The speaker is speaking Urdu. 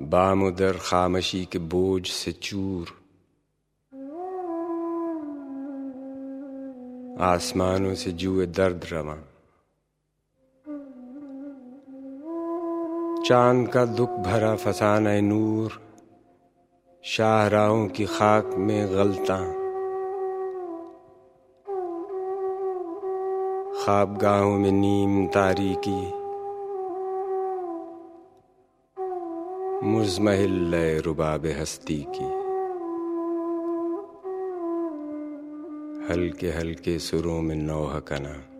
بام ادر خامشی کے بوجھ سے چور۔ آسمانوں سے جوئے درد رواں چاند کا دکھ بھرا فسانہ نور۔ شاہ راہوں کی خاک میں غلطاں۔ خواب گاہوں میں نیم تاریکی۔ مزمحل رباب ہستی کی۔ ہلکے ہلکے سروں میں نوح کنا